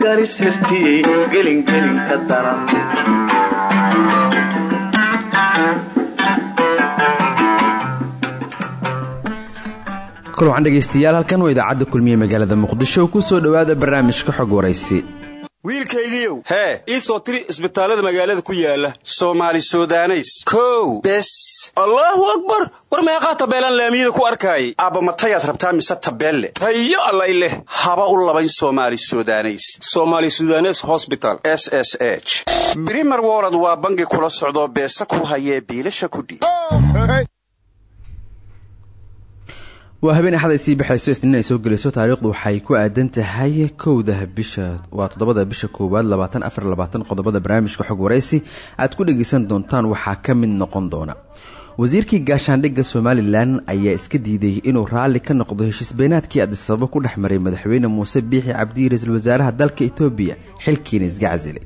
garisirtiyey gelingelin ka daran kulwacan dhegaystayaal halkan waa idaacadda kulmiye magaalada muqdisho ku soo dhowaada barnaamijka xog waraysi wiilkaygiiow hee ii soo tiri isbitaallada magaalada ku yaalla soomaali sudaneys. Kow. Bes. Allaahu akbar! War meeqaa tabeelaan laamiyada ku arkaayay aabba matayaad rabtaa mise tabeelle? Tayo allay leh. Haba u labayn soomaali sudaneys. Somaali sudanes hosbital s s h. Brimer wolod waa bangi kula socdoo beesa ku hayee biilasha kudhiib waa habeen axad ay sii baxayso isniin ay soo gelayso taariikhdu waxay ku aadan tahay kowda bisha. Waa toddobada bisha koowaad labaatan afar labaatan qodobada barnaamijka xog waraysi aad ku dhegaysan doontaan waxaa ka mid noqon doona. Wasiirkii gaashaandhigga somalilan ayaa iska diiday inuu raalli ka noqdo heshiisbeenaadkii adisababo ku dhex maray madaxweyne muuse biixi cabdi ra'iisul wasaaraha dalka etoobiya xilkiina isga casilay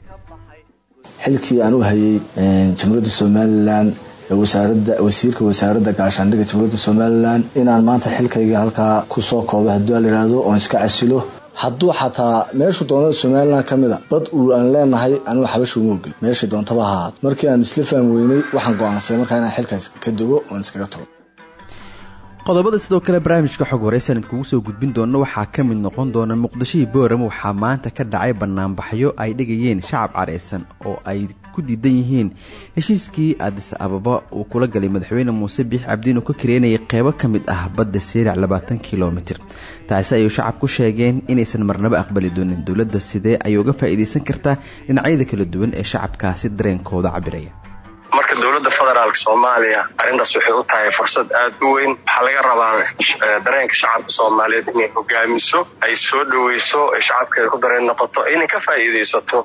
xilkii aan u hayay jamhuuriyadda somalilan wasiirka wasaaradda gaashaandhigga jamhuuriyadda somalilan inaan maanta xilkayga halkaa ku soo koobay haddii la yidhaahdo oon iska casilo. Hadduu xataa meeshu doonada somalilan ka mid a dad uu aan leenahay anugu xabasha uma ogel meeshai doontaba ahaad markii aan isla faham waxaan go'aansaday markaa inaan xilkaas ka dogo oon iskaga tago. Qodobada sidoo kale barnaamijka xog waraysan idkugu soo gudbin doona waxaa ka mid noqon doona muqdishihii booram waxaa maanta ka dhacay banaanbaxyo ay dhigayeen shacab careysan oo ay ku diidan yihiin. Heshiiskii adis ababa uu kula galay madaxweyne muuse biix cabdiin uu ka kareynayay qeybo ka mid ah badda siirac labaatan kilomitir taasi ayuu shacabku sheegeen inaysan marnabo aqbali doonin. Dowladda sidee ayay uga faa'iidaysan kartaa dhinacyada kala duwan ee shacabkaasi dareenkooda cabiraya? Marka dowladda federaalk soomaaliya arrintaas waxay u tahay fursad aad u weyn. Waxaa laga rabaa dareenka shacabka soomaaliyeed inay hogaamiso ay soo dhoweyso ay shacabkeeda ku dareen noqoto inay ka faa'iidaysato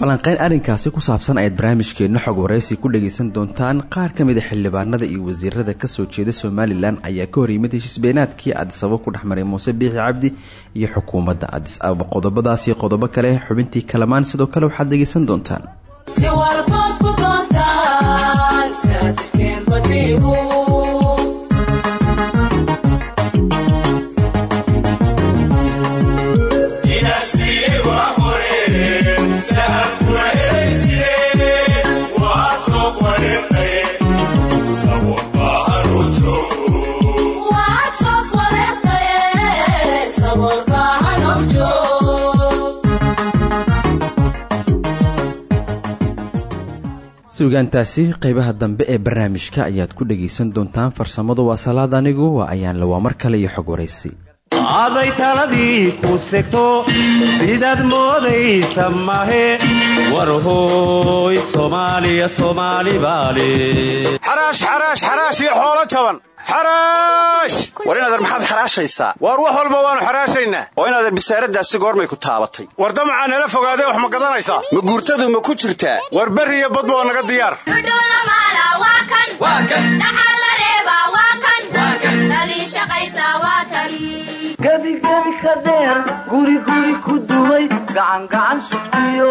falanqeyn arrinkaasi ku saabsan ayaad barnaamijkeenna xog waraysi ku dhagaysan doontaan qaar ka mid a xildhibaanada iyo wasiirada ka soo jeeda somalilan ayaa ka hor yimid heshiisbeenaadkii adisababa ku dhexmaray muuse biixi cabdi iyo xukuumadda adis ababa. Qodobadaasi qodobo kale xubintii kalamaan sidoo kale waxaad dhegaysan doontaan suugaantaasi qeybaha dambe ee barnaamijka ayaad ku dhagaysan doontaan farsamadu waa salaad anigu waa ayaan lawaa mar kale iyo xog waraysi aday taladii ku segto sidaad moodaysa mahe warhooy soomaaliya soomaali baale xaraash xaraash xaraash iyo xoolo jaban. Xaraash war inadeer maxaad xaraashaysaa waar wax walba waannu xaraashaynaa. Oo inadeer bisaaraddaasi goormay ku taabatay. War damacaa nala fogaadee wax ma gadanaysaa ma guurtadu ma ku jirtaa war berri iyo badba naga diyaar. Gebigebi ka dheer guriguri ku duway gacangacan sugtiyo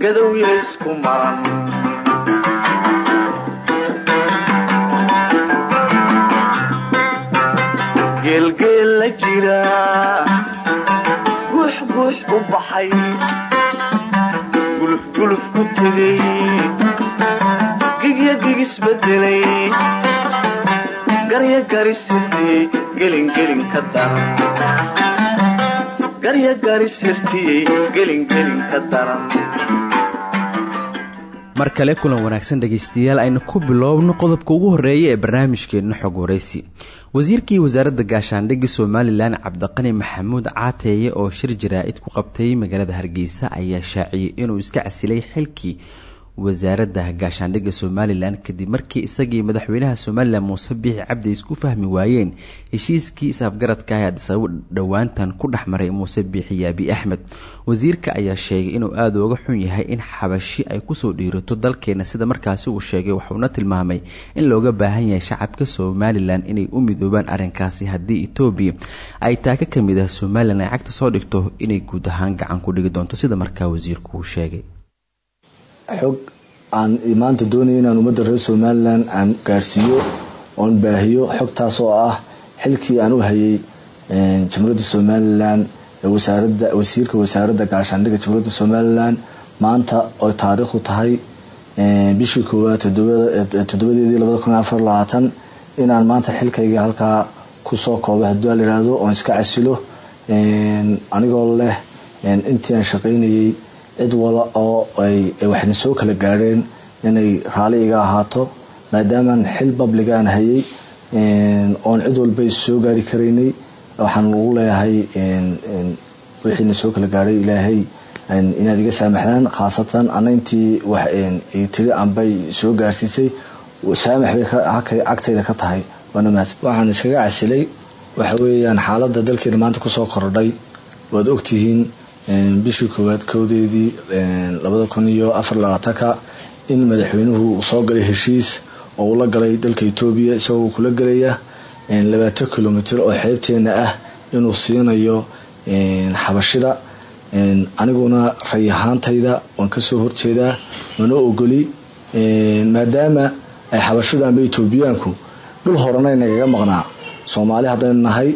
gadowya isku maran geelgeel la jira guux guux u baxay gulufguluf ku tegay gigya gigisbedelay garya garisirtiyey gelingelin ka daran garya garisirtiyey gelingelin ka daran mar kale kulan wanaagsan dhegaystayaal aynu ku biloobno qodobka ugu horreeya ee barnaamijkeenna xog wasiirkii wasaaradda gaashaandhigga somalilan cabdiqani maxamuud caateeye oo shir jaraa-id ku qabtay magaalada hargeysa ayaa shaaciyey inuu iska casilay xilkii wasaaradda gaashaandhigga somalilan kadib markii isagii madaxweynaha somalilan muuse biixi cabdi isku fahmi waayeen heshiiskii isafgaradka ah ee adisababo dhowaantan ku dhex maray muuse biixi yaabi axmed. Wasiirka ayaa sheegay inuu aada uga xun yahay in xabashi ay ku soo dhiirato dalkeena sida markaasi uu sheegay waxuuna tilmaamay in looga baahan yahay shacabka somalilan inay u midoobaan arrinkaasi haddii etoobiya ay taaka ka mid ah somalilan ay cagta soo dhigto inay guud ahaan gacan ku dhigi doonto sida markaa wasiirku uu sheegay xog aan maanta doonaya inaan ummadda reer somalilan aan gaarsiiyo oon baahiyo xogtaas oo ah xilkii aan u hayay jamhuuriyadda somalilan wasaarada wasiirka wasaaradda gaashaandhigga jamhuuriyadda somalilan maanta oo taariikhdu tahay bishii koowaad toddobadeedii labada kun inaan maanta xilkayga halkaa ku soo koobay haddii la yidhaahdo oon iska casilo anigoo leh intii aan shaqaynayay cid wala oo ay waxna soo kala gaadheen inay raali iga ahaato maadaamaan xil babliga aan hayay oon cid walba soo gaari karaynay waxaan ugu leeyahay wixiina soo kala gaadhay ilaahay inaad iga saamaxdaan khaasatan ana intii tiri anbay soo gaarsiisay saamax bay agtayda ka tahay waxaan iskaga casilay waxa weeyaan xaaladda dalkeena maanta ku soo kordhay waad ogtihiin bishii koowaad kowdeedii labada kun iyo afar in madaxweynuhu uu soo galay heshiis oo uu la galay dalka etoobiya isagoo kula gelaya labaatan kilomitr oo xeebteena ah inuu siinayo xabashida. Aniguna ray ahaantayda waan ka soo horjeedaa mana ogoli maadaama ay xabashidu amba etoobiyaanku dhul horena nagaga maqnaa. Soomaali haddaynu nahay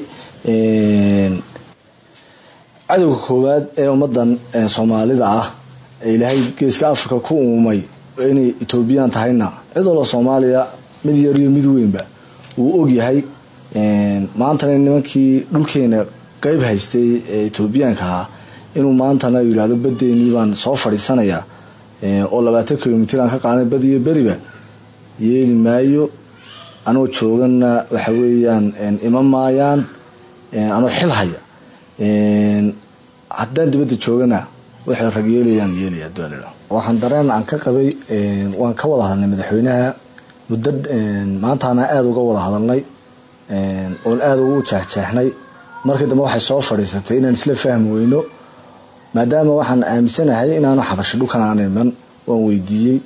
cadowga koowaad ee ummadan soomaalida ah ee ilaahay geeska africa ku uumay inay etoobiyaan tahayna cid soomaaliya mid yar iyo mid weynba wuu ogyahay maantana nimankii dhulkeena qeyb haystay ee etoobiyaanka ahaa inuu maantana yidhahdo badeenii baan soo fadhiisanayaa oo labaatan kilomitr aan ka qaaday bad iyo beriba yeeli maayo anoo joogana waxa weeyaan ima maayaan anoo xil haya haddaan dibadda joogana waxay rag yeelayaan yeelaya dualila waxaan dareen aan ka qabay waan ka wada hadalnay madaxweynaha muddo maantaana aada uga wada hadalnay oon aada ugu jeexjeexnay markii dambe waxay soo fadhiisatay inaan isla fahmi weyno maadaama waxaan aaminsanahay inaanu xabasho dhulkan aan waan weydiiyey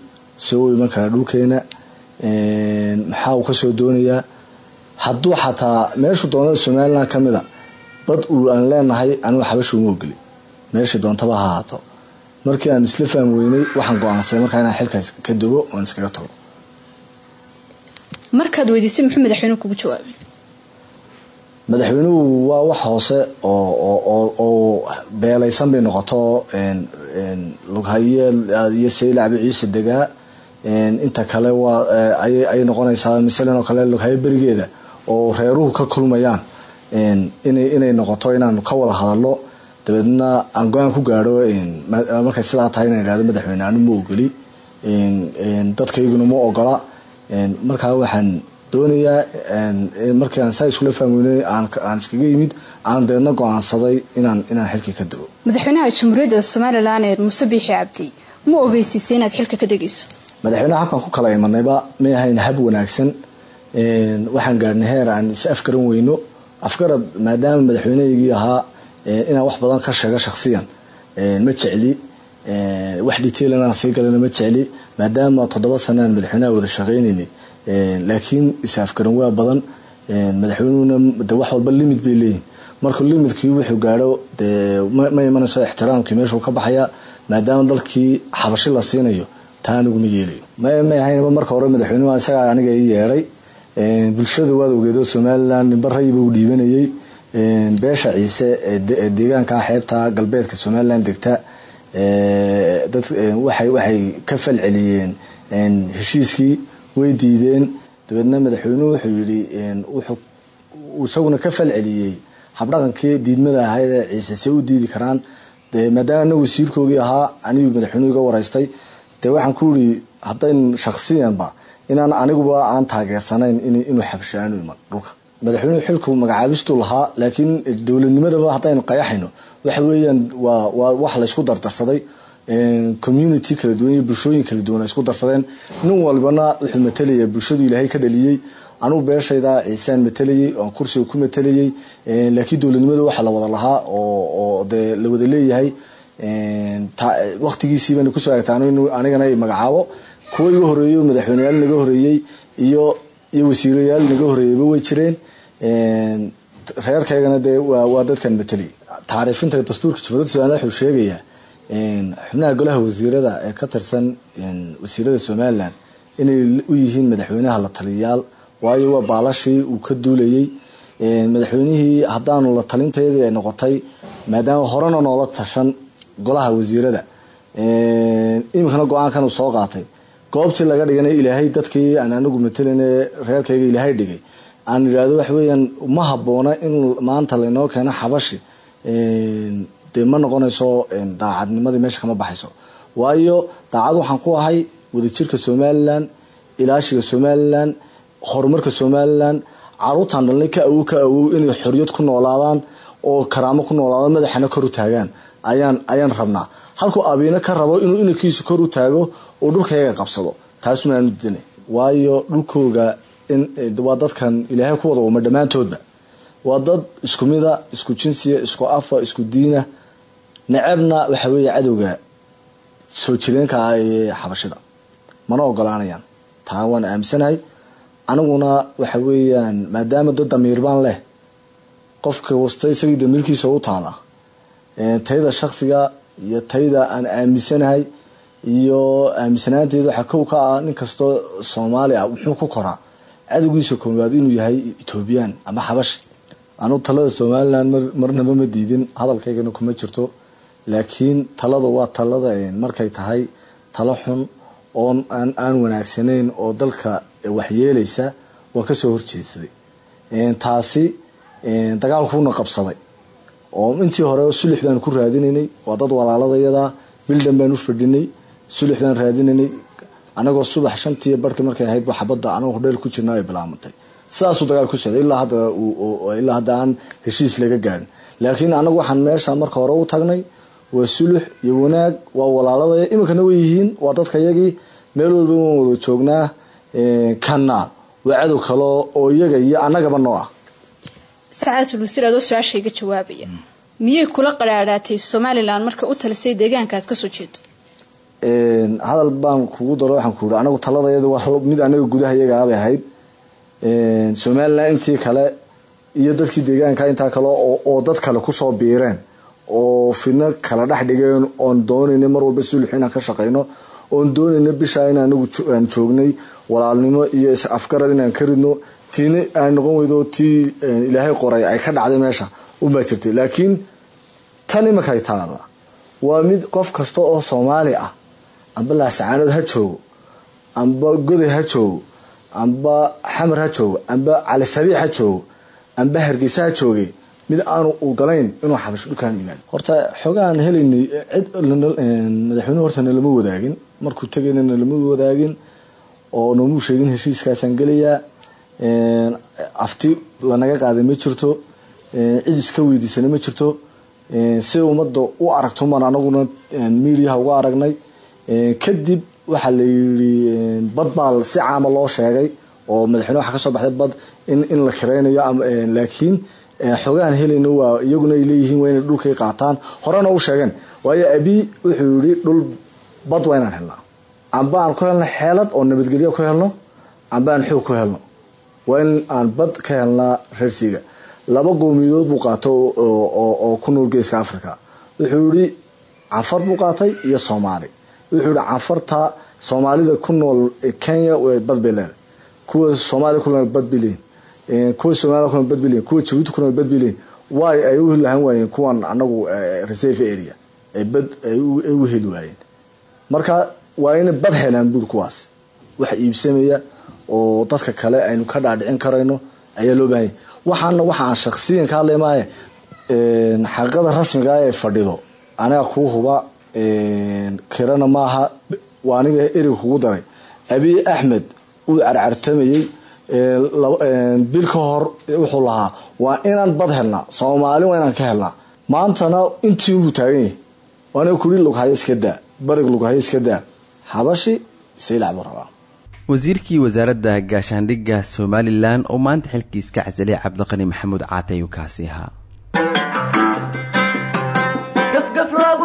soo iman karaa dhulkeena. Maxaa uu ka soo doonayaa? Hadduu xataa meeshu doonada somalilan ka mida dad uu aan leenahay anigu xabasha uma ogeli meeshai doontaba ha ahaato. Markii aan isla fahmi weynay waxaan go'aansaday markaa inaan xilkaas ka dogo oon iskaga tago. Markaad weydiisay muxuu madaxweynuhu kugu jawaabay. Madaxweynuhu waa wax hoose oo beelaysan bay noqoto. Lughaye iyo saylacbi ciise degaa inta kale waa ayay noqonaysaa masalan oo kale lughaye berigeeda oo reeruhu ka kulmayaan inay noqoto inaanu ka wada hadalno dabeedna aan go'aan ku gaadho markay sidaa tahay inaan idhahdo madaxweyne anu ma ogoli. Dadkayguna ma ogola. Markaa waxaan doonayaa markii aan saa iskula fahmweynay aan iskaga yimid aan deedna go'aansaday inaan inaan xilkii ka dago madaxweynaha jamhuuriyadda somalilan ee muuse biixi cabdi ma ogeysiisay inaad xilka ka degayso madaxweynaha habkaan ku kala imanayba may ahayn hab wanaagsan. Waxaan gaadhnay heer aan is afgaran weyno afgarad maadaama madaxweynehaygii ahaa inaan wax badan ka sheego shaksiyan ma jecli wax detail inaan sii galana ma jecli maadaama toddoba sanaan madaxweynaha wada shaqaynaynay laakiin is afgaran waa badan madaxweynuhuna de wax walba limid bay leeyihiin marka limidkii wuxuu gaadho dee ma imanayso ixtiraamkii meeshuu ka baxaya maadaama dalkii xabashi la siinayo taa aniguma yeelayo. May ahaynba marka hore madaxweynuhu isagaa aniga ii yeedhay bulshada waad ogeedo somalilan nimbaray buu dhiibanayay. Beesha ciise ee deegaanka xeebta galbeedka somalilan degta. Waxay ka falceliyeen heshiiskii way diideen. Dabeedna madaxweynuhu wuxuu wuxuu isaguna ka falceliyey habdhaqankii diidmada ahayd ciise see u diidi karaan. Maadaama ana wasiirkoogii ahaa aniguu madaxweynuhu iga waraystay. Dee waxaan ku yidhi haddayn shaksiyanba inaan aniguba aan taageersanayn inuu xabsho aanu iman. Dhulka. Madaxweynuhu xilku magacaabistuu lahaa laakiin dowladnimadaba haddaynu qayaxayno. Waxa weeyaan waa wax laysku dardarsaday. Community kala duwan iyo bulshooyin kala duwan isku darsadeen. Nin walbana wuxuu matelaya bulshadu ilaahay ka dhaliyey anugu beeshayda ciisaan matelayey oon kursiga ku matelayey laakiin dowladnimada waxa la wada lahaa oo dee la wada leeyahay. Waqtigiisiibana ku soo agtaan anigana magacaabo kuwa iga horeeyo madaxweyneyaal naga horeeyey iyo iyo wasiirayaal naga horeeyeyba way jireen. Reerkaygana dee waa dadkan matelay taariifinta dastuurka jumhuuriyadda somaliland wuxuu sheegayaa xubnaha golaha wasiirada ee ka tirsan wasiirada somaliland inay u yihiin madaxweynaha la taliyayaal waayo waa baalashii uu ka duulayey madaxweynihii haddaanu la talintayadii ay noqotay maadaama horena noola tashan golaha wasiirada. Iminkana go'aankan uu soo qaatay goobtii laga dhigana ilaahay dadkii aan anigu matalayne reerkayga ilaahay dhigay. Aan idhaahdo waxa weeyaan ma habboona in maanta laynoo keeno xabashi dee ma noqonayso daacadnimadii meesha kama baxayso. Waayo daacad waxaan ku ahay wadajirka somalilan ilaashiga somalilan horumarka somalilan caruurtaan dhalnay ka awow ka awow inay xoriyad ku noolaadaan oo karaamo ku noolaadaan madaxana kor u taagaan. Ayaan ayaan rabnaa. Halkuu abiina ka rabo inuu inankiisu kor u taago oo dhulkayaga qabsado. Taasuna aanu didanay waayo dhulkooga waa dadkan ilaahay ku wada uma dhammaantoodba. Waa dad isku mida isku jinsiya isku afa isku diina necebna waxa weeye cadowga soo jireenka ah ee xabashida mana ogolaanayaan taa waan aaminsanahay. Aniguna waxa weeyaan maadaama dad damiir baan leh qofka wasta isagii damiirkiisa u taala tayda shaksiga iyo tayda aan aaminsanahay iyo aaminsanaanteeda waxaa kow ka ah nin kastoo soomaali ah muxuu ku koraa cadowgiisa koowaad inuu yahay etoobiyaan ama xabashi anugu talada somalilan marnaba ma diidin hadalkaygana kuma jirto. Laakiin talada waa talada markay tahay talo xun oo aan wanaagsanayn oo dalka waxyeelaysa waan ka soo horjeedsaday taasi dagaalkuuna qabsaday. Oo intii hore sulix baan ku raadinaynay waa dad walaaladayada bildan baan u fadhinay sulix baan raadinaynay anagoo subax shantii barhkii markay ahayd xabadda anagoo hodheel ku jirna ay bilaabantay sidaasuu dagaal ku socday ilaa hadda ilaa hadda aan heshiis laga gaarin. Laakiin anagu waxaan meesha marka hore u tagnay waa sulux iyo wanaag waa walaaladaya iminkana way yihiin waa dadka yagii meel walba waan wada joognaa kana waa cadow kale oo iyaga iyo annagaba noo ah. Sacaadatul wasiir adoo su'aasha iga jawaabaya miyay kula qaraadhaatay somalilan marka u talisay deegaanka aad ka soo jeedo hadal baan kugu daro waxaan ku yidhi anagu taladayada waa mid anaga gudaha iyagaabay ahayd. Somalilan intii kale iyo dadkii deegaanka intaa kale oo dad kale ku soo biireen oo fidno kala dhex dhigeen oon doonayna mar walba sulux inaan ka shaqayno oon doonayna bishaa in anagu joognay walaalnimo iyo is afgarad inaan ka ridno tiina aan noqon weydo tii ilaahay qoray ay ka dhacday meesha unbaa jirtay. Laakiin tan imankay taala waa mid qof kasta oo soomaali ah amba laasacaanood ha joogo amba goday ha joogo amba xamar ha joogo amba cali sabiix ha joogo amba hargeysa ha jooge mid aanu ogolayn inuu xabasho dhulkaan yimaado horta xoogaan helaynay cid madaxweynuhu horta nalama wadaagin. Markuu tegayna nalama wadaagin oo noomuu sheegin heshiiskaasaan gelayaa afti lanaga qaaday ma jirto cid iska weydiisana ma jirto si ummadda u aragto maan anaguna miidiyaha uga aragnay kadib waxaa la yidhi bad baa si caama loo sheegay oo madaxweyne waxa ka soo baxday bad in la kiraynayo laakiin xoogaan helayna waa iyaguna ay leeyihiin waa dhulkay qaataan. Horena u sheegeen waayo abi wuxuu yihi dhul bad waa inaan helnaa. Amba aan ku helno xeelad oo nabadgelyo ku helno amba aan xoog ku helno. Waa in aan bad ka helnaa reersiiga laba qowmiyadood buu qaato oo ku nool geeska africa wuxuu yihi canfar buu qaatay iyo soomaali wuxuu yihi canfarta soomaalida ku nool kenya bad bay kuwa soomaaliya ku nool bad bay kuwa somalia ku nool bad kuwa jabuuti ku nool bad bay ay u lahan waayeen kuwan anagu reserve area? Ay bad ay u heli marka waa inay bad helaan buuri kuwaas. Wax iibsamaya oo dadka kale aynu ka dhaadhicin karayno ayaa loo baahanya waxaana waxa aan ka hadlay maaye xaqiiqada rasmiga ee fadhido aniga kuu huba kirana maaha waa aniga eriga kugu daray. Abiy axmed uu carcartamayey bil ka hor wuxuu lahaa waa inaan bad helnaa soomaali waa inaan ka helnaa. Maantana intii unbuu taagan yahay. Waana kuli lughayo iska daa barig lughayo iska daa. Habashi saylac buu rabaa wasiirkii wasaaradda gaashaandhigga somalilan oo maanta xilkiis ka casilay cabdiqani maxamuud caate ayuu kaasi ahaa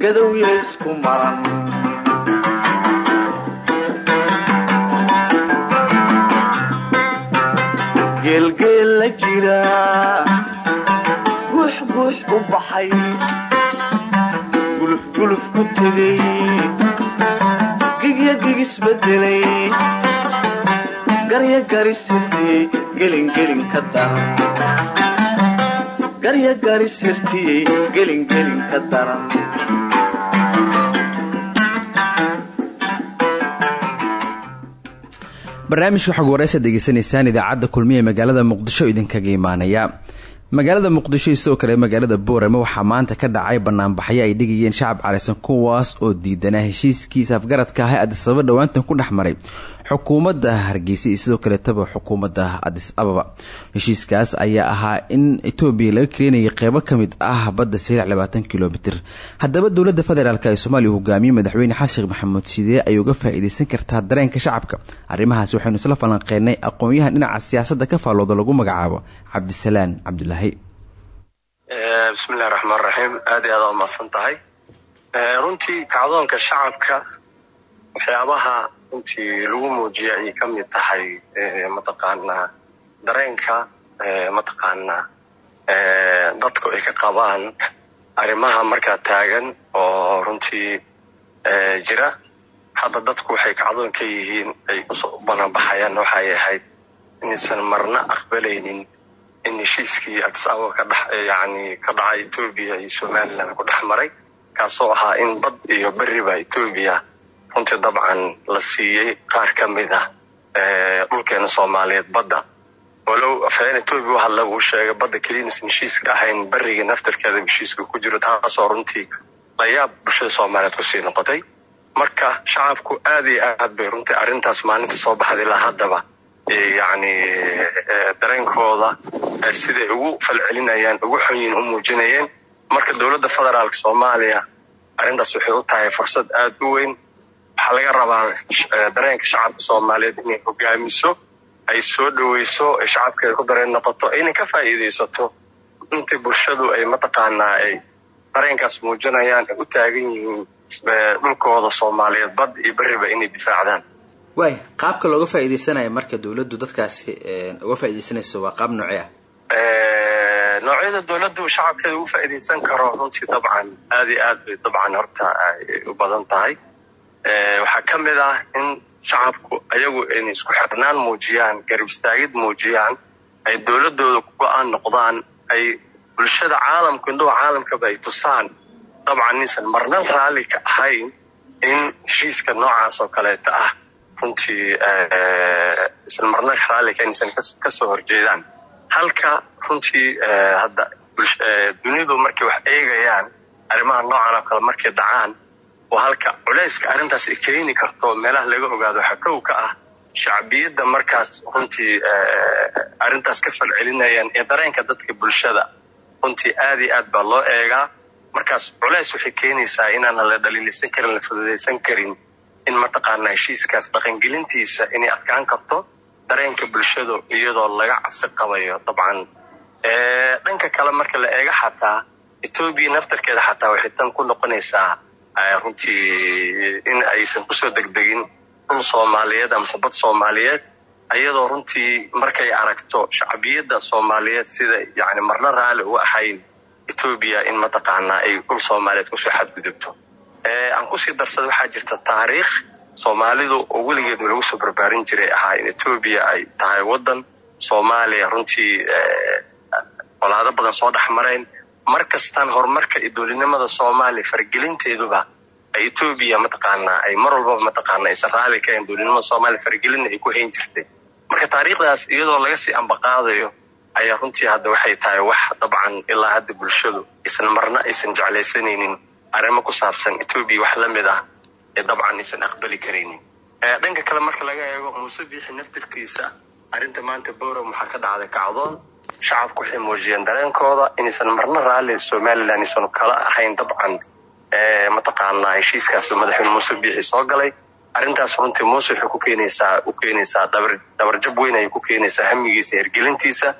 gadowya isku maran geelgeel la jira. Guux guux u baxay. Gulufguluf ku tegay. Gigya gigisbedelay garya garisirtiyey gelingelin ka daran garya garisirtiyey gelingelin ka daran barnaamijka xog wareysa degeysanaysaan idaacadda kulmiye magaalada muqdisho idinkaga imaanaya. Magaalada muqdisho sidoo kale magaalada boorama waxaa maanta ka dhacay banaanbaxyo ay dhigayeen shacab careysan kuwaas oo diidanaa heshiiskiisa afgaradka ah ee adisababa dhowaantan ku dhex maray xukuumadda hargeysa iyo sidoo kaleetaba xukuumadda adis ababa. Heshiiskaas ayaa ahaa in etoobiya laga keenayay qeybo ka mid ah badda sariic labaatan kilomitir. Haddaba dowladda federaalk ee soomaaliya hogaamiye madaxweyne xasan sheekh maxamuud sidee ay uga faa-iideysan kartaa dareenka shacabka. Arrimahaasi waxaynu isla falanqeynay aqoon-yahan dhinaca siyaasadda ka faallooda lagu magacaabo cabdisalaan cabdulaahi bismillahi raxmaan raxiim aad iyo aad aa umahadsan tahay. Runtii kacdoonka shacabka waxyaabaha runtii lagu muujiya ayay ka mid tahay mataqaanaa dareenka mataqaanaa dadku ay ka qabaan arrimaha markaa taagan oo runtii jira hadda dadku waxay kacdoon ka yihiin ay u soo banaanbaxayaan waxay ahayd inaysan marna aqbalaynin in heshiiskii yani ka dhacay etoobiya iyo somaliland ku dhex maray kaasoo ahaa in bad iyo beriba etoobiya runtii dabcan la siiyey qaar ka mid ah dhulkeena soomaaliyeed badda. Walow afhayeen etoobiya u hadla uu sheegay badda keliinaysan heshiiska ahayn beriga naftarkeeda heshiiska ku jiro taasoo runtii layaab bulshada soomaaliyeed ku sii noqotay. Marka shacabku aad iyo aad bay runtii arrintaas maalinta soo baxday ilaa haddaba yani dareenkooda siday ugu falcelinayaan ugu xunyiin u muujinayeen. Marka dowladda federaalk soomaaliya arrintaas waxay u tahay fursad aad u weyn waxaa laga rabaa dareenka shacabka soomaaliyeed inay hogaamiso ay soo dhaweyso ay shacabkeeda ku dareen noqoto inay ka faa'iidaysato. Intii bulshadu ay mataqaanaa ay dareenkaas muujinayaan ay u taagan yihiin dhulkooda soomaaliyeed bad iyo beriba inay difaacdaan. Waay qaabka looga faa'iideysanaya marka dowladdu dadkaasi uga faaideysanayso waa qaab noocee ah? Noocyada dowladdu shacabkeeda ugu faa'iidaysan karo runtii dabcan aad iyo aad bay dabcan horta ay u badan tahay waxaa ka mid ah in shacabku ayagu inay isku xirnaan muujiyaan garab istaagid muujiyaan ay dowladooda ku go'aan noqdaan ay bulshada caalamku indhuha caalamkaba ay tusaan. Dabcan inaysan marna raalli ka ahayn in heshiiska noocaas oo kaleeta ah runtii isan marna raallika inaysan ka soo horjeedaan. Halka runtii hadda dunidu markay wax eegayaan arrimaha noocan oo kale markay dhacaan oo halka culayska arrintaas ay keeni karto meelaha laga ogaado waxaa ka ah shacbiyadda markaas runtii arrintaas ka falcelinayaan ee dareenka dadka bulshada runtii aad iyo aad baa loo eegaa. Markaas culeys waxay keenaysaa inaan la dhaliilisan karin la fududaysan karin in mataqaanaa heshiiskaas dhaqangelintiisa inay adkaan karto dareenka bulshadu iyadoo laga cabsi qabayo dabcan dhanka kale marka la eego xataa etoobiya naftarkeeda xataa waxay tan ku noqonaysaa runtii in aysan ku soo degdegin dhul soomaaliyeed amase bad soomaaliyeed ayadoo runtii markay aragto shacbiyadda soomaaliyeed sida yani marna raali u ahayn etoobiya in mataqaanaa ay dhul soomaaliyeed ku soo xadgudubto. Aan ku sii darsada waxaa jirta taariikh soomaalidu oo weligeed lagu soo barbaarin jiray ahaa in etoobiya ay tahay wadan soomaaliya runtii colaado badan soo dhex marayn mar kastaan horumarka iyo dowladnimada soomaaliya faragelinteeduba etoobiya mataqaanaa ay mar walbaba mataqaana aysan raali kahayn dowladnimada soomaaliya faragelinna ay ku hayn jirtay. Marka taariikhdaas iyadoo laga sii ambaqaadayo ayaa runtii hadda waxay tahay wax dabcan ilaa hadda bulshadu aysan marna aysan jeclaysanaynin. Arrimo ku saabsan etoobiya wax la mid ah ee dabcan aysan aqbali karaynin. Dhanka kale marka laga eego muuse biixi naftirkiisa arrinta maanta boram waxaa ka dhacday kacdoon shacabku waxay muujiyeen dareenkooda inaysan marna raalli somalilan aysan kala ahayn dabcan mataqaanaa heshiiskaas madaxweyne muuse biixi soo galay. Arrintaas runtii muuse waxay ku keenaysaa u keenaysaa dabarjab weyn ayay ku keenaysaa hamigiisa hergelintiisa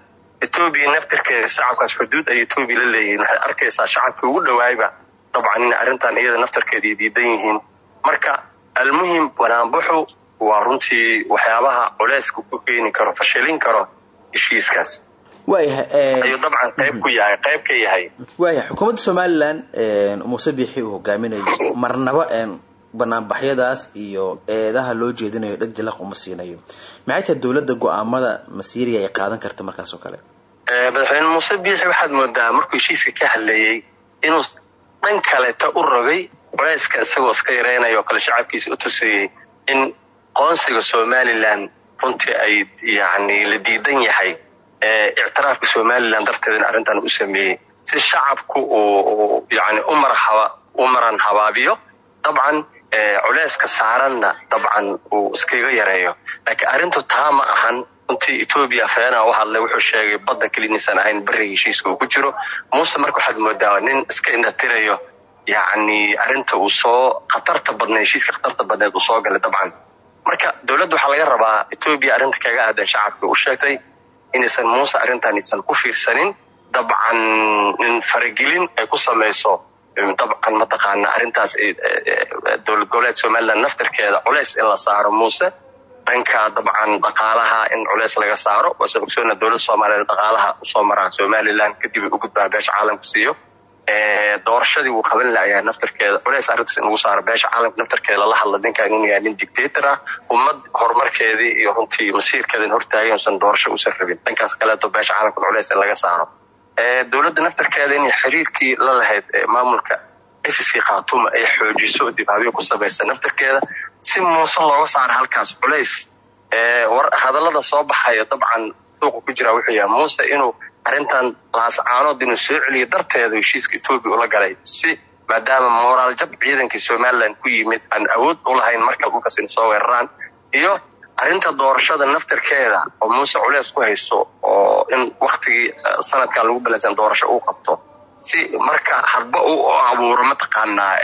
etoobiya naftirkeeda shacabkaas xuduud ay etoobiya la leeyihiin waxay arkaysaa shacabkii ugu dhawaayba dabcan in arrintan iyada naftarkeeda diidan yihiin. Marka almuhim banaanbaxu waa runtii waxyaabaha culeyska ku keeni karo fashilin karo heshiiskaas ayuu dabcan qayb ku yahay qayb ka yahay. waayahay xukuumadda somalilan muuse biixi uu hogaaminayo marnaba banaanbaxyadaas iyo eedaha loo jeedinayo dheg jalaq uma siinayo. Maxay tahay dowladda go'aamada masiiriga ay qaadan karta markaas oo kale? Madaxweyne muuse biixi waxaad moodaa markuu heshiiska ka hadlayey inuu dhan kaleta u rogay culeyska isagoo iska yaraynayo oo kale shacabkiisa u tusayey in qoonsiga somalilan runtii ay yani la diidan yahay ictiraafka somalilan darteed in arrintan u sameeyey si shacabku uu yani u maran habaabiyo dabcan culeyska saaranna dabcan uu iskaga yareeyo. Laakiin arrintu taa ma ahan runtii etoobiya feena u hadlay wuxuu sheegay badda keliinisan ahayn beriga heshiiska uu ku jiro. Muuse marka waxaad moodaa nin iska indhatirayo yani arrinta uu soo khatarta badneed heshiiska khatarta badneed uu soo galay dabcan. Marka dowladda waxaa laga rabaa etoobiya arrinta kaga aadan shacabka u sheegtay inaysan muuse arrintan aysan ku fiirsanin dabcan in faragelin ay ku samayso dabcan mataqaana arrintaas dowlad goboleed somalilan naftarkeeda culeys in la saaro muuse dhanka dabcan dhaqaalaha in culeys laga saaro waase ogsoona dowladda soomaaliyeed dhaqaalaha u soo maraan somalilan kadib ay u gudbaan beesha caalamka siiyo doorashadii wuu qaban lahayaa naftarkeeda culeys arrintaas in lagu saaro beesha caalamka naftarkeeda lala hadla ninkan inuu yahay nin dictator ah ummad horumarkeedii iyo runtii masiirkeeda in hortaagay usan doorasho usan rabin. Dhankaas kaleeto beesha caalamka culeys in laga saaro. Dowladda naftarkeeda in xiriirkii la lahayd maamulka icc khaatuma ay xoojiso dibhaabyo ku samaysa naftarkeeda si muuse looga saaro halkaas. Culays hadallada soo baxaya dabcan suuqa ku jira wuxuu yahay muuse inuu arrintan laascaanood inuu soo celiyo darteeda heshiiska etoobiya ula galay si maadaama moraal jab ciidankii somalilan ku yimid aan awood u lahayn marka dhulkaas inu soo weeraraan. Iyo arrinta doorashada naftarkeeda oo muuse culeys ku hayso oo in waktigii sanadkan lagu balansan doorasho uu qabto si marka hadba u abuuro mataqaanaa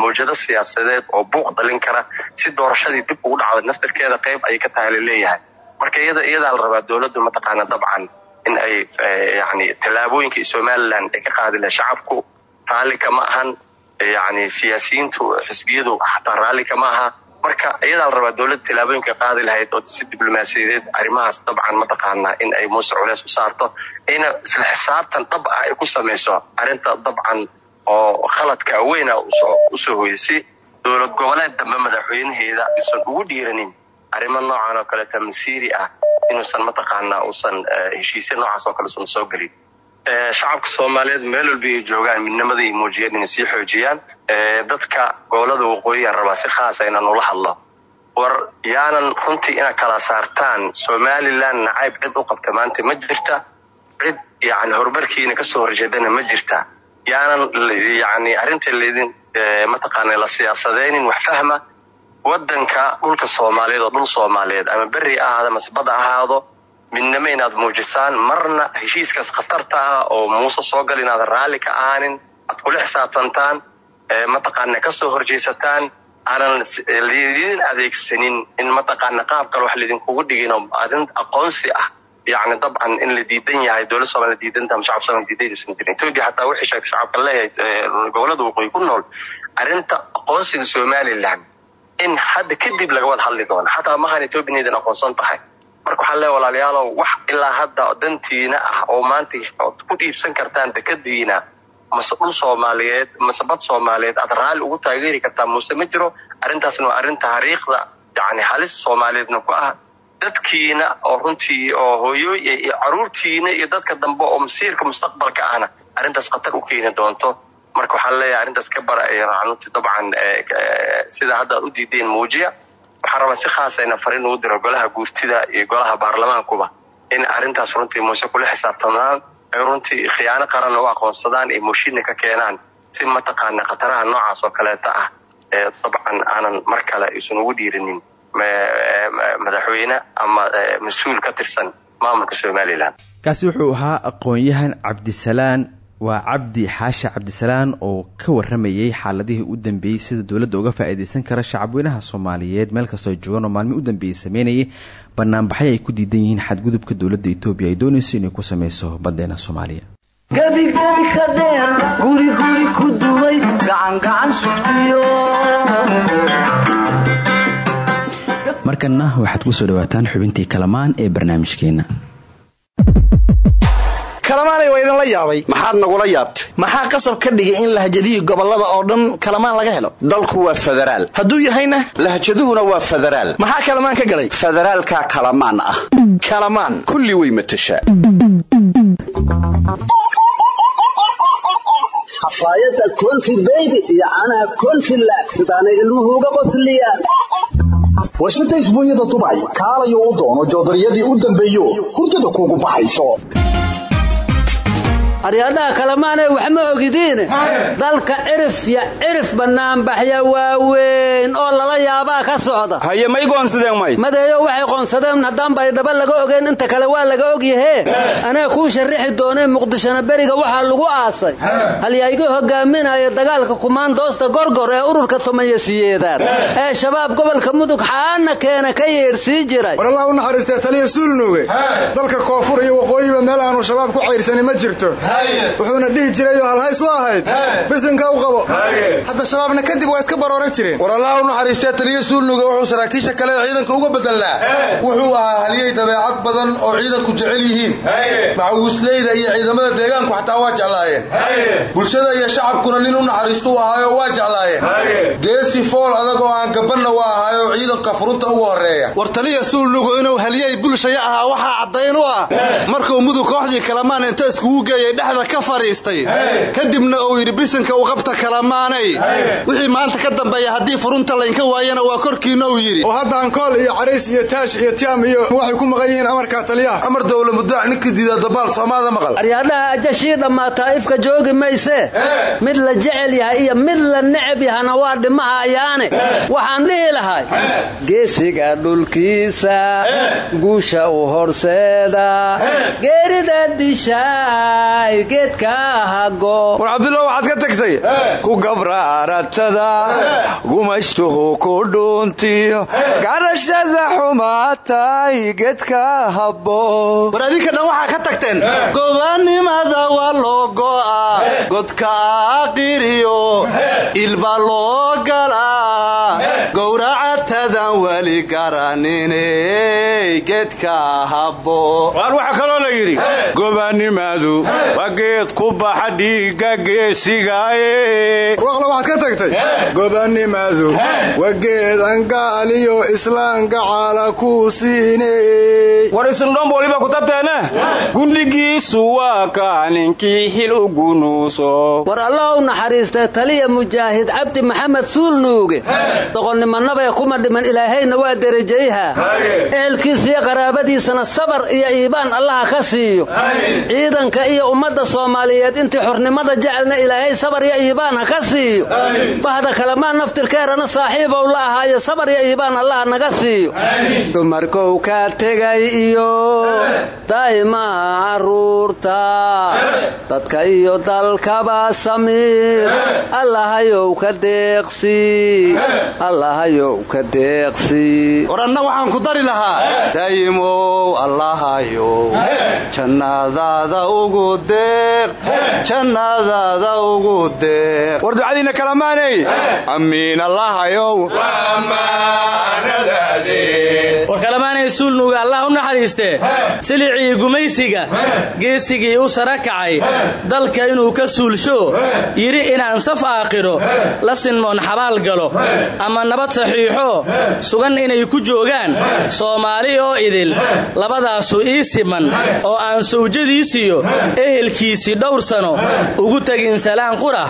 mawjado siyaasadeed oo buuq dhalin kara si doorashadii dib ugu dhacdo naftarkeeda qayb ayay ka tahay la leeyahay marka iyada iyadaa la rabaa dowladdu mataqaana dabcan in ay yani tallaabooyinka somalilan ay ka qaadi lahay shacabku raalli kama ahan yani siyaasiyiintu xisbiyadu xataa raalli kama aha. Marka iyadaa la rabaa dowladda tallaabooyinka qaadi lahayd oo si diblomaasiyadeed arrimahaas dabcan mataqaanaa in ay muuse culeys u saarto ina isla xisaabtan dhab ah ay ku samayso arrinta dabcan oo khaladka weyna u soo hoyay si dowlad goboleed dambe madaxweynaheeda uusan ugu dhiiranin arrimo noocan oo kaleeta masiiri ah inuusan mataqaanaa uusan heshiisya noocaas oo kale usan soo gelin. Shacabka soomaaliyeed meel walba ay joogaan midnimada ay muujiyeen inay sii xoojiyaan. Dadka gobollada waqooyiga rabaa si khaasa inaan ula hadlo. War yaanan runtii inaad kala saartaan somalilan nacayb cid u qabta maanta ma jirta. Cid yani horumarkiina ka soo horjeedana ma jirta. Yaanan yani arrinta laydin mataqaana la siyaasadaynin wax fahma wadanka dhulka soomaaliyeed oo dhul soomaaliyeed ama beri ahaado mase bada ahaado midnimo inaad muujisaan marna heshiiskaas khatarta ah oo muuse soo gal inaad raalli ka ahaanin aad kula xisaabtantaan mataqaana ka soo horjeysataan aanan lidin adeegsanin in mataqaana qaab kale wax laidinkugu dhigin oo arrin aqoonsi ah. Yani dabcan in la diidan yahay dowlad soomaliya diidantaha shacab somalia diidan aysan jirin etoobiya xataa waxay sheegtay shacabka leeyahay gobollada waqooyi ku nool arrinta aqoonsiga somaliland in hadda kadib laga wada hadli doono xataa mahan etoobiya inaydan aqoonsan tahay. Marka waxaa leeya walaalayaalow wax ilaa hadda dantiina ah oo maanta ku dhiibsan kartaan dekadiina mase dhul soomaaliyeed mase bad soomaaliyeed aad raalli ugu taageeri kartaa muuse ma jiro. Arrintaasna waa arrin taariikhda yani halis soomaaliyeedna ku ah. Dadkiina oo runtii oo hooyooy iyo caruurtiina iyo dadka dambe oo masiirka mustaqbalka ahna arrintaas khatar u keeni doonto marka waxaa leeyahay arrintaas ka bara runtii dabcan sida hadda u diideen muujiya waxaan rabaa si khaasa ina fariin ugu diro golaha guurtida iyo golaha baarlamaankuba in arrintaas runtii muuse kula xisaabtamaan ay runtii khiyaano qaranna u aqoonsadaan ay mooshinna ka keenaan si mataqaana khataraha noocaas oo kaleeta ah. Ee dabcan aanan mar kale aysan ugu dhiirinin madaxweyne ama mas'uul ka tirsan maamulka somalilan kaasi wuxuu ahaa aqoon-yahan cabdisalaan waa cabdi xaasha cabdisalaan oo ka waramayay xaaladihii u dambeeyey sida dowladda uga faa-iideysan kara shacabweynaha soomaaliyeed. Meel kastoo joogaan oo maalmi u dambeeyey sameynayay banaanbaxyo ay ku diidan yihiin xadgudubka dowladda etoobiya ay doonayso inay ku sameyso badeena soomaaliya. Gebigebi ka dheer guriguri ku duway gacangacan sugtiyo. Markanna waxaad ku soo dhawaataan xubintii kalamaan ee barnaamijkeenna kalamaanay waa idinla yaabay. Maxaad nagula yaabtay? Maxaa qasab ka dhigay in lahjadihii gobollada oo dhan kalamaan laga helo? Dalku waa federaal. Hadduu yahayna? Lahjaduhuna waa federaal. Maxaa kalamaan ka galay? Federaalkaa kalamaan ah. Kalamaan. Kulli way matashaa. Xafaayadda konfi beybi iyo caanaha konfi laag. Sidaanay ilmuhu uga qosliyaan warshada isbuunyada dubay kaalayo u doono joodariyadii u dambeeyo hurdada kuugu baxayso aryadhaha kalemaanay wax ma ogidiine dalka cirif ya cirif banaanbaxya waaweyn oo lala yaabaa ka socda. Haye may goonsadeen may. Madeeyo waxay qoonsadeen haddaan baydhaba laga ogeyn inta kale waa laga ogyahee anaa kuu sharrixi doonee muqdishona beriga waxaa lagu aasay. Halyayga hogaaminaya dagaalka kumaandoosta gorgor ee ururka tumayasiyeedaad ee shabaab gobolka mudug xaana keena ka yeersii jiray. War allah u naxariistee taliya suulnuuge dalka koonfur iyo waqooyiba meel aanu shabaab ku cayrsani ma jirto wuxuuna dhihi jiray oo halhays u ahayd. Bisinka u qabo. Hadda shabaabna kadib waa iska barooran jireen. War allah u naxariistee taliya suulnuga wuxuu saraakiisha kale ciidanka uga bedelnaa wuxuu ahaa halyey dabeecad badan oo ciidanku jecel yihiin. Maxawiisleyda iyo ciidamada deegaanku xataa waa jeclaayeen. Bulshada iyo shacabkuna nin u naxariistu u ahaayo waa jeclaayeen. Geesi fool adag oo aan gabanna u ahaayo ciidanka furunta ugu horreeya war taliya suulnugu inuu halyey bulshaya ahaa waxaa caddayn u ah. Markuu mudug kooxdii kalamaan inta iskugu geeyay dhexda ka fadhiistay kadibna uu yidhi bisinka u qabta kalamaanay. Wixii maanta ka dambeeya haddii furunta laynka waayana waa korkiinna uu yidhi. Oo hadda ankool iyo carays iyo taash iyo tiam iyo waxay ku maqan yihiin amarka taliyaha. Amar dowla mudaac ninka diida dabaal soomaada maqal. Aryadhaha ajashii dhammaataa ifka joogi mayse. Mid la jecel yahay iyo mid la necab yahana waa dhimahayaane waxaan dhihi lahay geesiga dhulkiisa guusha u horseeda. Geerida dishaay war cabdullah waxaad ka tagtay? Ku gabra aratada gumaystuhu ku dhuuntiyo garashada xumaatay geedka habbo war adinka dhan waxaa ka tagteen. Gobanimada waa loo go'a godka aqiriyo ilba loo galaa gowracatadan weli garaniney geedka habbo waar waxaa kaloo la yidhi gobanimadu waa geed ku baxa dhiigga geesigaaye waqla waxaad ka tagtay. Gobanimadu waa geed angaaliyo islaamka caala kuu siiney war isindhomb waliba ku tabteena gundhigiisu waa kaa ninkii xil u gunuuso. War allah u naxariistay taliya mujaahid cabdi maxamed suulnuuge doqonnimanabee kuma dhiman ilaahayna waa derajayha ehelkiisa iyo qaraabadiisana sabar iyo iibaan allaha ka siiyo. Ciidanka iyo ummadda soomaaliyeed intii xornimada jecelna ilaahay sabar iyo iibaan ha ka siiyo. Bahda kalamaa naftirkeerana saaxiibow la ahaayo sabar iyo iibaan allaha naga siiyo. Dumarkow ka tegay iyo daa'imaha carruurta dadka iyo dalkaba samiir allahayow ka deeqsi allahayow ka deeqsi. War anna waxaan ku dari lahaa daayimow allahayow jannadaada ugu jannadaada ugu deeq war ducadiinna kalamaanay amiin allahayow war kalamaanay suulnuga allah u naxariistee silicii gumaysiga geesigii u sara kacay. Dalka inuu ka suulsho yidhi inaan saf aakhiro la sinmoon xabaal galo ama nabad saxiixo sugan inay ku joogaan soomaali oo idil labadaasu ii siman oo aan sawjadiisiyo ehelkiisii dhowr sano ugu tegin salaan qura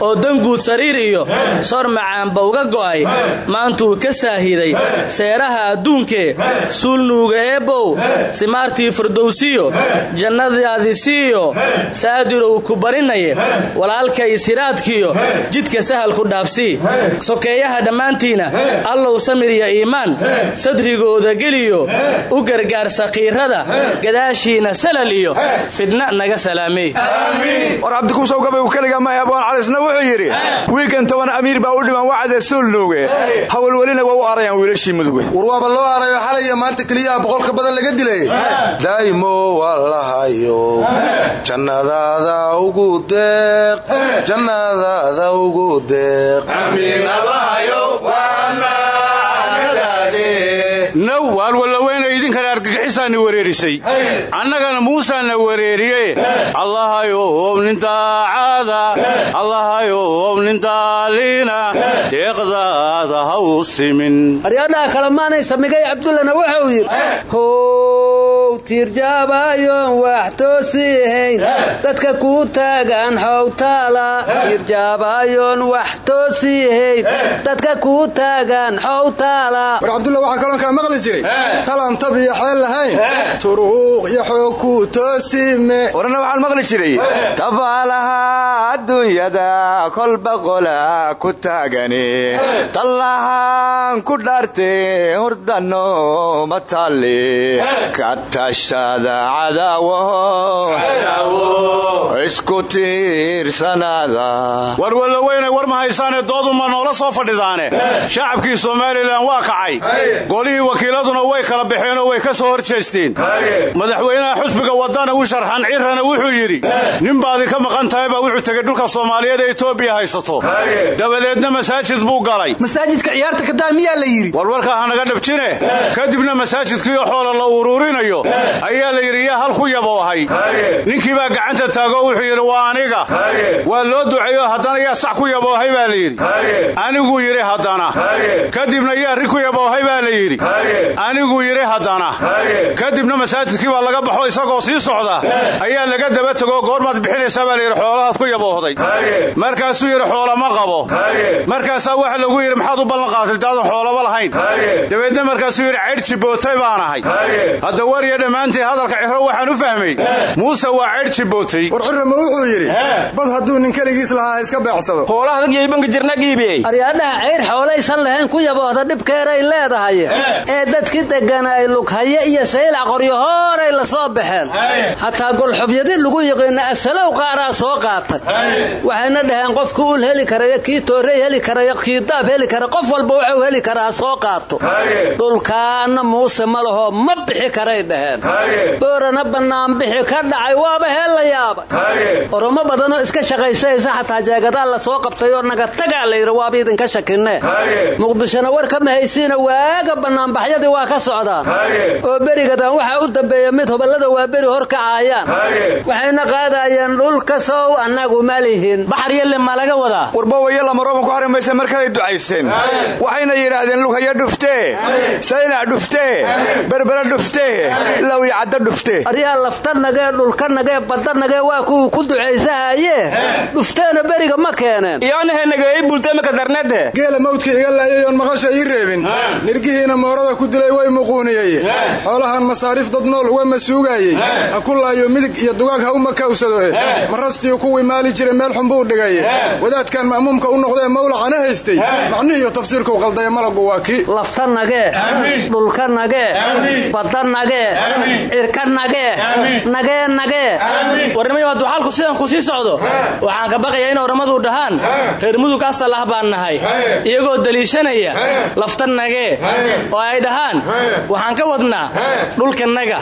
oo danguud sariir iyo sor macaanba uga go'ay maantuu ka saahiday seeraha adduunkee suulnuuga eebbow simaartii firdowsiyo jannadaadisiiyo saadirow ku barinaye walaalkay siraadkiyo jidka sahalku dhaafsii sokeeyaha dhammaantiina allow samiriya iimaan sadrigooda geliyo u gargaar saqiirada gadaashiina salal iyo fidna naga salaamey war cabdikuusow gabaygu keliga mahay aboon calisna wuxuu yidhi wiikan toban amiir baa u dhiman wacda suulnuuge hawalwelina waa u arayaan wiilashii muduge war waaba loo arayo xalay iyo maanta keliyaha boqolka badan laga dilay. Daa'imo wallahayo jannadaada ugu deeq. Jannadaada ugu deeq. Naw waar wallaweyna idinkana argagixisaani wereerisay annagana muusaana wereeriye allahayow nin daacada allahayow nin daaliina deeqdaada ha u simin. Aryadhaha kalamaanay samigay cabdullana wuxuu yidhi how tiirjaabayoon wax toosiihayn dadka kuu taagan xowtaala tiirjaabayoon wax toosiihayn dadka kuu taagan xowtaala war cabdulla waxaa kaloo kaa maqli jiray. Talaan tab iyo xeel lahayn turuuq iyo xoog ku toosime. Warna waxaan maqli jiray. Tabaalaha adduunyada kolba qola ku taagani. Tallahaan ku dhaarte hurdano matalle ka tashada cadaawo. Isku tiirsanaada. War wallaweyne war ma haysaane dooduma noola soo fadhidaane. Shacabkii somalilan waa kacay. Golihii wakiiladuna way kala baxeenoo way ka soo hor jeesteen madaxweynaha xusbiga wadana u sharxan cirana wuxuu yidhi nin baadi ka maqan tahay baa wuxuu tegey dhulka soomaaliyeed ee etoobiya haysato. Dabadeedna masaajid buu galay. Masaajidka ciyaarta kadaa miyaa la yidhi. Warwarka hanaga dhabjine. Kadibna masaajidkiioo xoola la uruurinayo ayaa la yidhi yaa hal ku yaboohay ninkii baa gacanta taagoo wuxuu yidhi waa aniga. Waa loo duceeyo haddana yaa sax ku yaboohay baa la yidhi. Aniguu yidhi haddana. Kadibna yaa ri ku yaboohay baa la yidhi. Aniguu yidhi haddana kadibna masaajidkii baa laga baxo isagoo sii socda ayaa laga daba tegoo goormaad bixinaysaa baa layidhi xoolahaad ku yaboohday markaasuu yidhi xoola ma qabo. Markaasaa waxa lagu yidhi maxaad u ballan qaatay daadan xoolaba lahayn. Dabeedna markaasuu yidhi caydh jibootay baan ahay. Hadda wariya dhammaantii hadalka ciro waxaan u fahmay muuse waa caydh jibootay war cirama wuxuu yidhi bad hadduu nin keligiis lahaa iska beecsado. Aryaadhaha cayr xoolaysan lahayn ku yaboohda dhibkeeray leedahay. Ee dadki deggan ay lughaye iyo saylac qoryo hooray la soo baxeen. Xataa golxubyadi lagu yiqiina asalow qaaraa soo qaatay. Waxayna dhaheen qofkii ul heli karayo kii toorey heli karayo kii daab heli kara qof walba waxuu heli karaa ha soo qaato. Dhulkaana muuse ma laho ma bixi karay dhaheen. Boorana bannaanbixi ka dhacay waaba heel la yaabay oromo badanoo iska shaqaysaysa xataa jeegadaa la soo qabtay oo naga tagaa layidhi waaba idinka shakinne muqdishona war ka mahaysiina waaga bannaanbaxyadii waa ka socdaan oo berigadan waxaa u dambeeya mid hoballada waa beri hor kacaayaan. Waxayna qaadayeen dhulka sow annagu ma lihin. Baxaryalle ma laga wadaa lamarooba ku xari maysa markalay ducaysteen. Waxayna yidhaahdeen lughayo dhuftee saylac dhuftee berbera dhuftee lawya cadda dhuftee aryaa lafta nagee dhulka nagee badda nagee waa ku wuu ku ducaysahaye dhufteena beriga ma keeneen. Iyonahenagay bultemaka darnede geela mawdka iga laayay oon maqasha ii reebin. Nirgihiina moorada ku dilay way muquuniyey xoolahan masaariif dad nool uga masuugayey. Ha ku laayo midig iyo dugaag ha u makawsado marastii kuwii maali jiray meel xunbuu dhigay. Wadaadkan ma'muumka u noqdee mawlacana haystay. Macnihiiyo tafsiirkuu qaldaya malagu waa kii. Lafta nagee dhulka nagee badda nagee cirka nagee nagee nagee warnimay hadduu xalku sidan ku sii socdo waxaan ka baqayaa in oramadu dhahaan. Reer mudug asal ah baan nahay. Iyagoo daliishanaya lafta nagee oo ay dhahaan. Waxaan ka wadnaa dhulkanaga.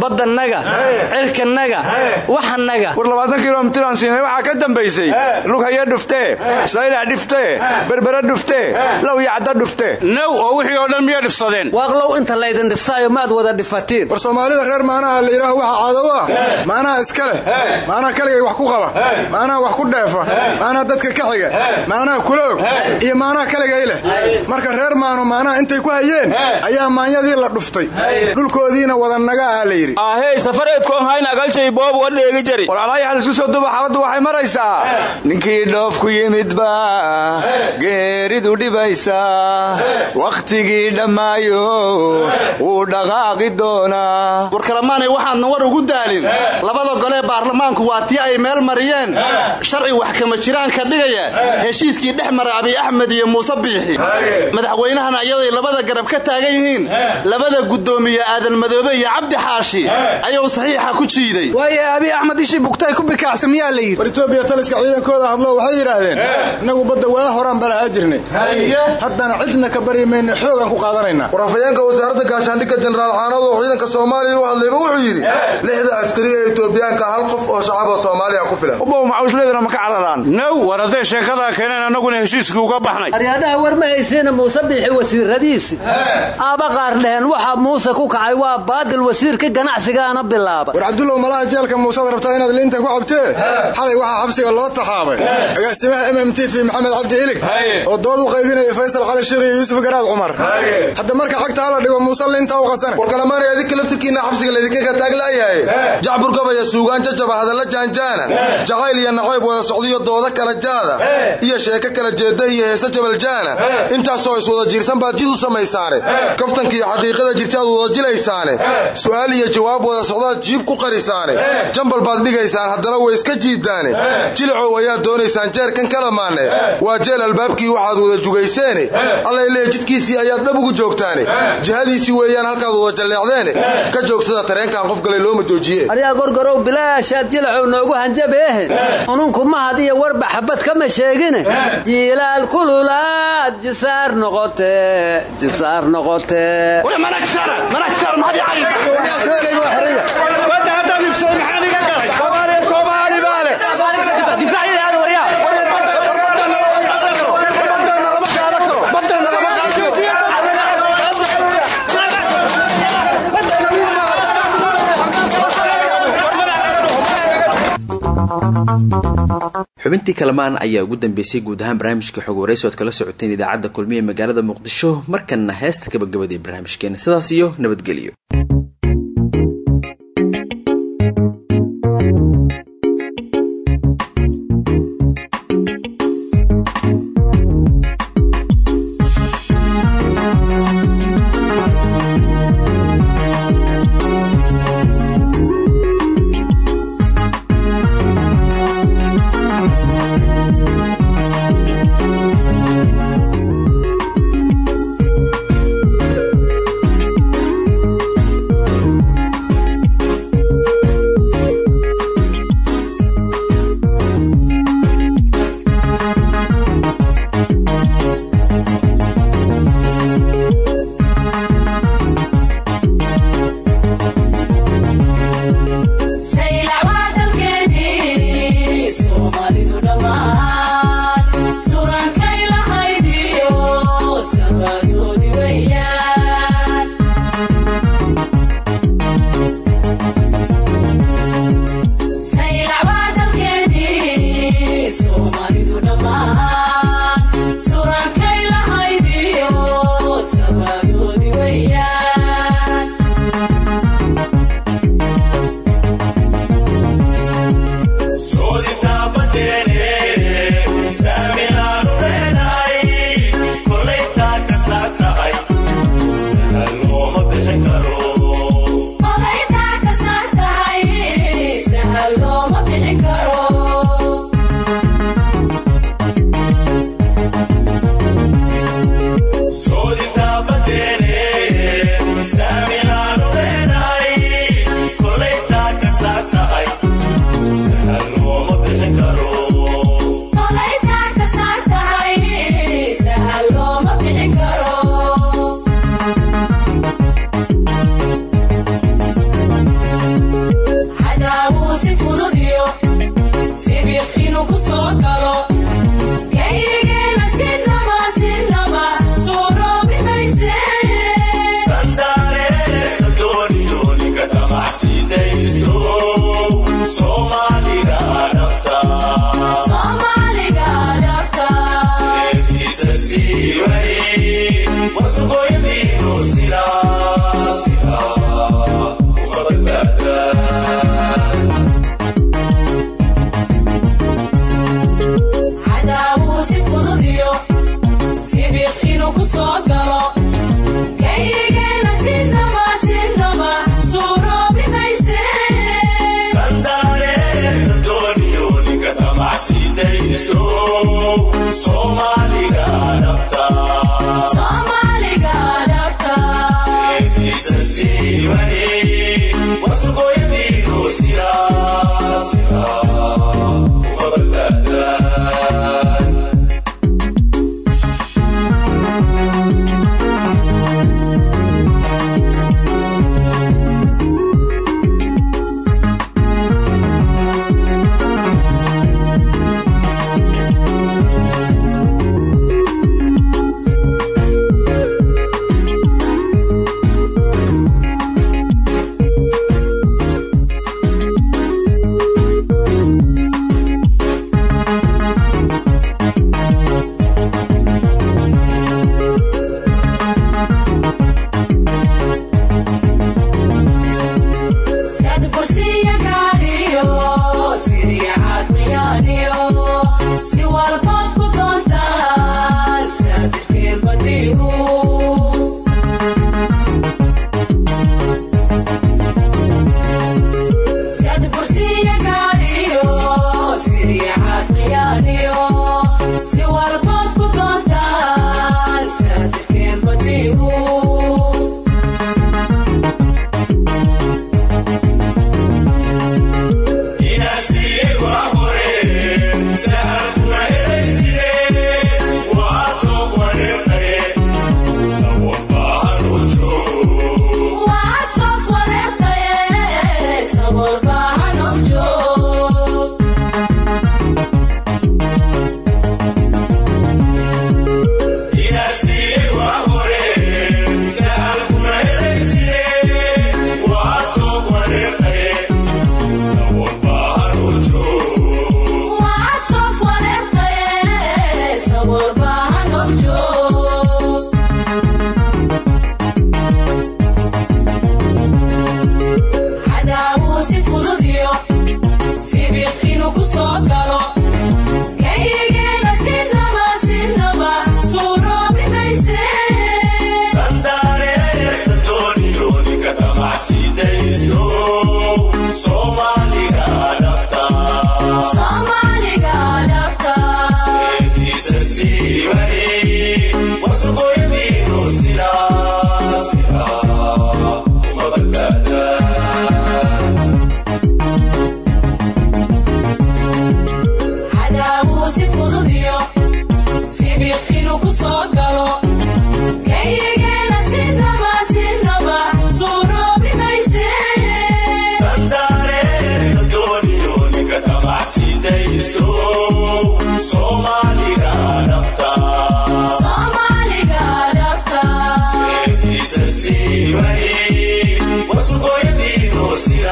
Baddanaga cirkanaga. Waxanaga. War labaatan kilomitiraan siinay waxaa ka dambaysay. Lughaya dhuftee saylac dhiftee berbere dhuftee low yacda dhufte. Now oo wixii oo dhan miya dhifsadeen. Waaqlow inta laydin dhifsaayo maad wada dhifatiin war soomaalida reer maanaha la yidhaaho waxa caado u ah maanaha iska leh. Maanaha kaligay wax ku qaba. Maanaha wax ku dheefa. Maanaha dadka ka xiga. Maanaha kula og iyo maanaha kaligay leh. Marka reer maano maanaha intay ku hayeen ayaa maanyadii la dhuftay dhulkoodiina wada naga ah la yidhi. Ahey safareedkoon hayna agalshay boob wa dheegi jari. War alaayaxal isku soo duba xaaladdu waxay maraysaa. Ninkii dhoof ku yimidba geeridu dhibaysa. Wakhtigii dhammaayo wuu dhaqaaqi doonaa. War kalamaanay waxaadna war ugu daalin. Labada golee baarlamaanku waa tii ay meel mariyeen. Sharci wax kama jiraan ka dhigaya. Heshiiskii dhex mara abiy axmed iyo muuse biixi. Madaxweynahana iyaday labada garab ka taagan yihiin. Labada guddoomiye aadan madoobe iyo cabdi xaashi ayuu saxiixa ku jiiday. Waaye abiy axmed ishii bugtay ku bikaacsa miyaa la yidhi? War etoobiya taliska ciidankooda hadlo waxay yidhaahdeen innagu badda waa horaan balahaa jirnay. Haddana cidna ka baryi mayna xoogaan ku qaadanaynaa. Warafayeenka wasaaradda gaashaandhigga jenaraal xaanad oo ciidanka soomaaliya u hadlayba wuxuu yidhi lixda askari ee etoobiyaanka hal qof oo shacab oo soomaaliya ku filan. Ubow macawisleedana ma ka cararaan now war hadday sheekadaa keeneen annaguna heshiiskii uga baxnay. Aryaadhaha war ma haysiina muuse biixi wasiiradiisi aaba qaar dheheen waxa muuse ku kacay waa baadil wasiirka ganacsigaana bilaaba war cabdullow malaha jeelka muusead rabtaa inaad liinta ku cabtee? Xalay waxaa xabsiga loo taxaabay. Agaasimaha m m t v maxamed cabdi ilig oo dood u qaybinaya faysal cali sheekh iyo yuusuf garaad cumar. Hadda marka cagta hala dhigo muuse liinta u qasane. War kalamaanay adinka laftirkiinna xabsiga laydinka ka taaglayahay jacbur gabaya suugaan jajaba hadalla jaanjaana. Jacayl iyo nacayb wada socdiyo dooda kala jaada. Iyo sheeko kala jeeda iyo heese jabaljaana intaasoo iswada jiirsan baad jid u samaysaane. Kaftanka iyo xaqiiqada jirtaad wada jilaysaane su'aal iyo jawaab wada socdaad jiib ku qarisaane. Jambal baad dhigaysaan haddana way iska jiibdaane jilicow ayaad doonaysaan jeerkan kalamaanne waa jeel albaabkii waxaad wada jugayseene allayle jidkiisii ayaad dhab ugu joogtaane jihadiisii weeyaan halkaad wada jalleecdeene ka joogsada tareenkan qof galay looma joojiye aryaa gorgorow bilaashaad jilacow noogu hanjabeehe ununku mahad iyo warba xabad kama sheegine jiilaal kululaad jisaar noqote jisaar noqote manaxsar mahadi cali xubintii kalamaan ayaa ugu dambeysay guud ahaan barnaamijka xog waraysi oad kala socoteen idaacadda kulmiye magaalada muqdisho markanna heesta gabagabadii barnaamijkeena. Sidaas iyo nabadgelyo si fududiyo sibiiq inuu ku soo galo kayigeena sinama sinama suuroobimaysesandaareen dooniyo ninka tamacsidaysto soomaaliga dhabta Silvani.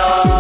الله